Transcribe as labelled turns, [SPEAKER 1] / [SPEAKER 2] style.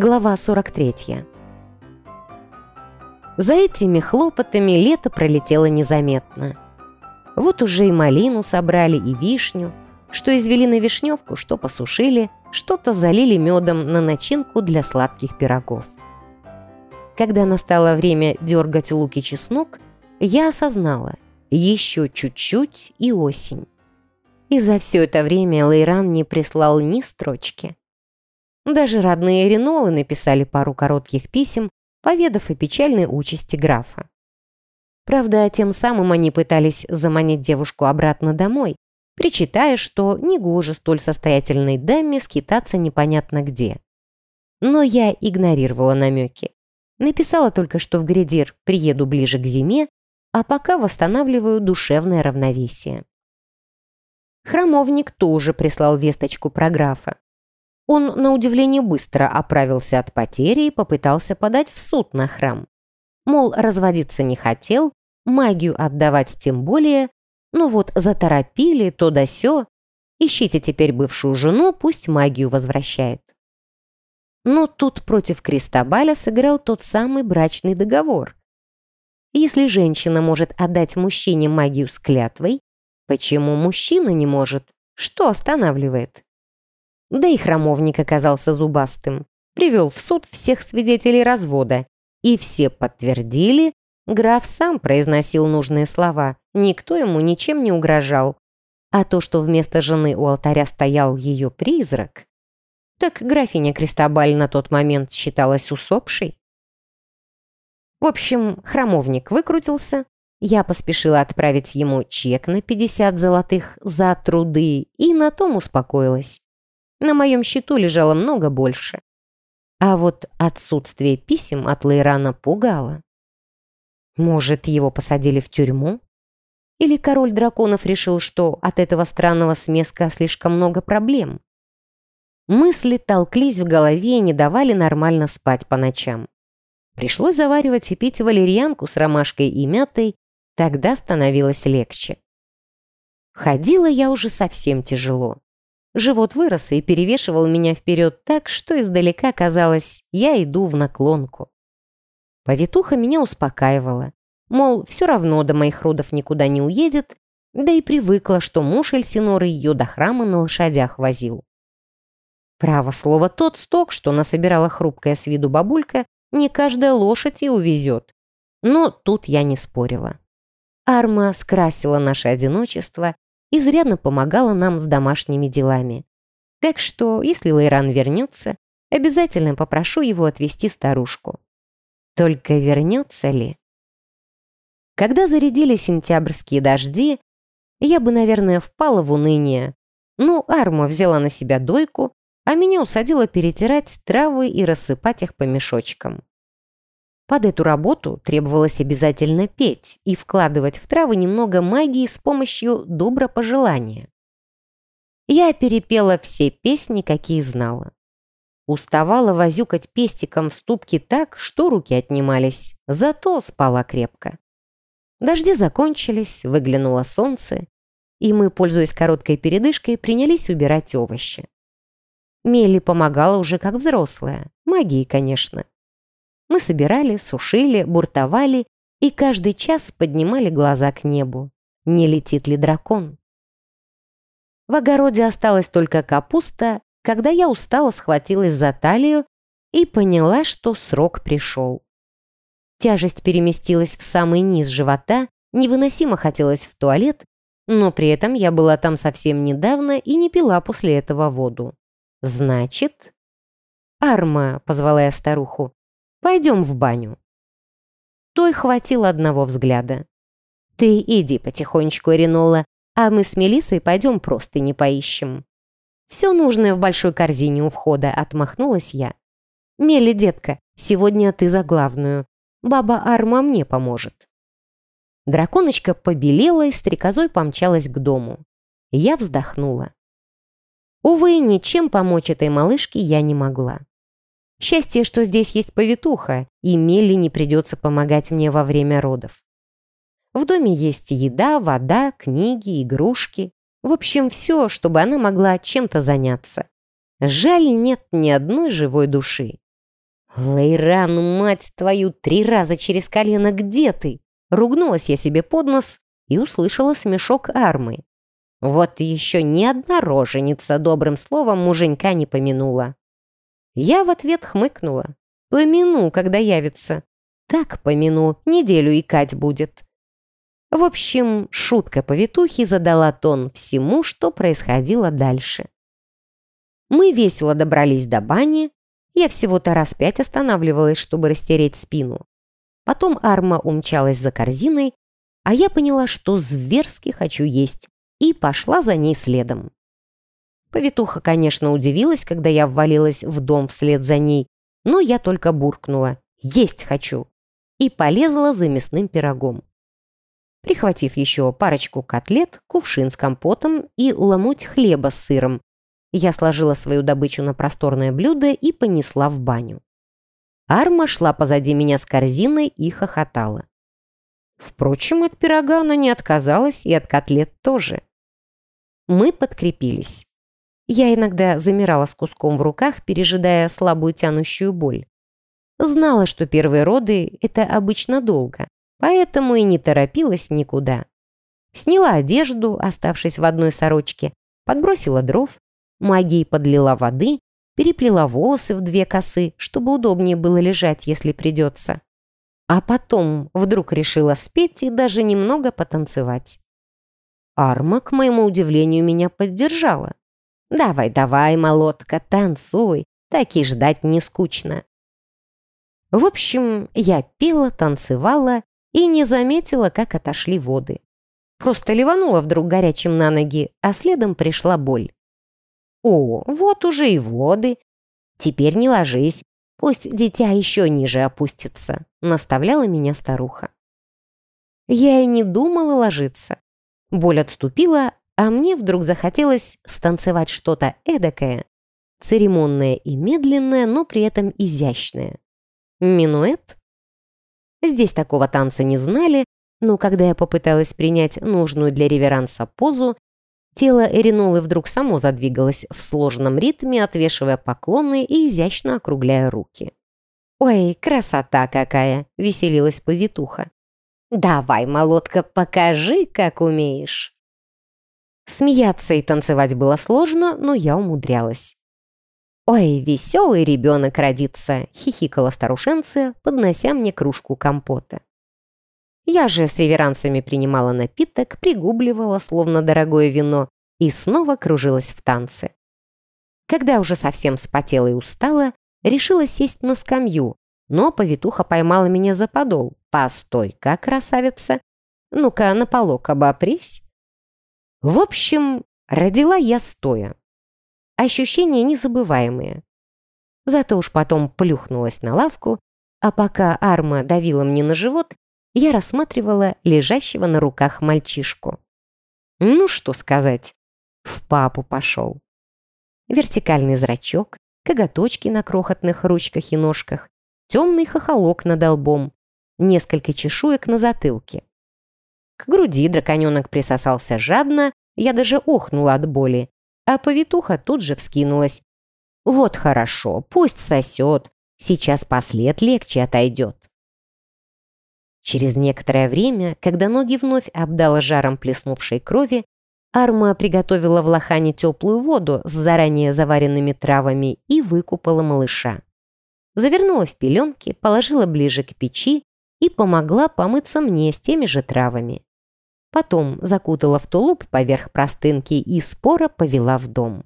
[SPEAKER 1] Глава 43. За этими хлопотами лето пролетело незаметно. Вот уже и малину собрали, и вишню, что извели на вишневку, что посушили, что-то залили медом на начинку для сладких пирогов. Когда настало время дергать лук и чеснок, я осознала, еще чуть-чуть и осень. И за все это время Лейран не прислал ни строчки. Даже родные Ренолы написали пару коротких писем, поведав о печальной участи графа. Правда, тем самым они пытались заманить девушку обратно домой, причитая, что негоже столь состоятельной даме скитаться непонятно где. Но я игнорировала намеки. Написала только, что в Гридир приеду ближе к зиме, а пока восстанавливаю душевное равновесие. Храмовник тоже прислал весточку про графа. Он, на удивление, быстро оправился от потери и попытался подать в суд на храм. Мол, разводиться не хотел, магию отдавать тем более, ну вот заторопили то да сё, ищите теперь бывшую жену, пусть магию возвращает. Но тут против Кристобаля сыграл тот самый брачный договор. Если женщина может отдать мужчине магию с клятвой, почему мужчина не может? Что останавливает? Да и храмовник оказался зубастым. Привел в суд всех свидетелей развода. И все подтвердили, граф сам произносил нужные слова, никто ему ничем не угрожал. А то, что вместо жены у алтаря стоял ее призрак, так графиня Кристобаль на тот момент считалась усопшей. В общем, храмовник выкрутился. Я поспешила отправить ему чек на 50 золотых за труды и на том успокоилась. На моем счету лежало много больше. А вот отсутствие писем от Лейрана пугало. Может, его посадили в тюрьму? Или король драконов решил, что от этого странного смеска слишком много проблем? Мысли толклись в голове и не давали нормально спать по ночам. Пришлось заваривать и пить валерьянку с ромашкой и мятой, тогда становилось легче. Ходила я уже совсем тяжело. Живот вырос и перевешивал меня вперед так, что издалека казалось, я иду в наклонку. Повитуха меня успокаивала. Мол, все равно до моих родов никуда не уедет, да и привыкла, что муж Эльсиноры ее до храма на лошадях возил. Право слово, тот сток, что насобирала хрупкая с виду бабулька, не каждая лошадь и увезет. Но тут я не спорила. Арма скрасила наше одиночество, изрядно помогала нам с домашними делами. Так что, если Лейран вернется, обязательно попрошу его отвезти старушку. Только вернется ли? Когда зарядили сентябрьские дожди, я бы, наверное, впала в уныние. Ну, Арма взяла на себя дойку, а меня усадила перетирать травы и рассыпать их по мешочкам. Под эту работу требовалось обязательно петь и вкладывать в травы немного магии с помощью добропожелания. Я перепела все песни, какие знала. Уставала возюкать пестиком в ступке так, что руки отнимались, зато спала крепко. Дожди закончились, выглянуло солнце, и мы, пользуясь короткой передышкой, принялись убирать овощи. Мелли помогала уже как взрослая. Магией, конечно. Мы собирали, сушили, буртовали и каждый час поднимали глаза к небу. Не летит ли дракон? В огороде осталась только капуста, когда я устало схватилась за талию и поняла, что срок пришел. Тяжесть переместилась в самый низ живота, невыносимо хотелось в туалет, но при этом я была там совсем недавно и не пила после этого воду. «Значит...» «Арма», — позвала я старуху, — «пойдем в баню». Той хватило одного взгляда. «Ты иди потихонечку, Эринола, а мы с Мелиссой пойдем просто не поищем». «Все нужное в большой корзине у входа», — отмахнулась я. «Мели, детка, сегодня ты за главную. Баба Арма мне поможет». Драконочка побелела и стрекозой помчалась к дому. Я вздохнула. Увы, ничем помочь этой малышке я не могла. Счастье, что здесь есть повитуха, и Мелли не придется помогать мне во время родов. В доме есть еда, вода, книги, игрушки. В общем, все, чтобы она могла чем-то заняться. Жаль, нет ни одной живой души. «Лейран, мать твою, три раза через колено, где ты?» Ругнулась я себе под нос и услышала смешок армы. Вот еще ни одна роженица добрым словом муженька не помянула. Я в ответ хмыкнула. «Помяну, когда явится. Так помяну, неделю икать будет». В общем, шутка повитухи задала тон всему, что происходило дальше. Мы весело добрались до бани. Я всего-то раз пять останавливалась, чтобы растереть спину. Потом Арма умчалась за корзиной, а я поняла, что зверски хочу есть, и пошла за ней следом. Повитуха, конечно, удивилась, когда я ввалилась в дом вслед за ней, но я только буркнула «Есть хочу!» и полезла за мясным пирогом. Прихватив еще парочку котлет, кувшин с компотом и ломоть хлеба с сыром, я сложила свою добычу на просторное блюдо и понесла в баню. Арма шла позади меня с корзиной и хохотала. Впрочем, от пирога она не отказалась и от котлет тоже. Мы подкрепились. Я иногда замирала с куском в руках, пережидая слабую тянущую боль. Знала, что первые роды – это обычно долго, поэтому и не торопилась никуда. Сняла одежду, оставшись в одной сорочке, подбросила дров, магией подлила воды, переплела волосы в две косы, чтобы удобнее было лежать, если придется. А потом вдруг решила спеть и даже немного потанцевать. Арма, к моему удивлению, меня поддержала. «Давай, давай, молотка, танцуй, так и ждать не скучно». В общем, я пела, танцевала и не заметила, как отошли воды. Просто ливанула вдруг горячим на ноги, а следом пришла боль. «О, вот уже и воды. Теперь не ложись, пусть дитя еще ниже опустится», наставляла меня старуха. Я и не думала ложиться. Боль отступила, а мне вдруг захотелось станцевать что-то эдакое, церемонное и медленное, но при этом изящное. Минуэт? Здесь такого танца не знали, но когда я попыталась принять нужную для реверанса позу, тело Эринолы вдруг само задвигалось в сложном ритме, отвешивая поклоны и изящно округляя руки. «Ой, красота какая!» — веселилась повитуха. «Давай, молотка, покажи, как умеешь!» Смеяться и танцевать было сложно, но я умудрялась. «Ой, веселый ребенок родится!» — хихикала старушенция, поднося мне кружку компота. Я же с реверансами принимала напиток, пригубливала, словно дорогое вино, и снова кружилась в танце. Когда уже совсем спотела и устала, решила сесть на скамью, но повитуха поймала меня за подол. «Постой-ка, красавица! Ну-ка, на полок обопрись!» В общем, родила я стоя. Ощущения незабываемые. Зато уж потом плюхнулась на лавку, а пока Арма давила мне на живот, я рассматривала лежащего на руках мальчишку. Ну что сказать, в папу пошел. Вертикальный зрачок, коготочки на крохотных ручках и ножках, темный хохолок над лбом, несколько чешуек на затылке. К груди драконенок присосался жадно, я даже охнула от боли, а повитуха тут же вскинулась. «Вот хорошо, пусть сосет, сейчас послед легче отойдет». Через некоторое время, когда ноги вновь обдала жаром плеснувшей крови, Арма приготовила в лохане теплую воду с заранее заваренными травами и выкупала малыша. Завернула в пеленки, положила ближе к печи и помогла помыться мне с теми же травами. Потом закутала в тулуп поверх простынки и спора повела в дом.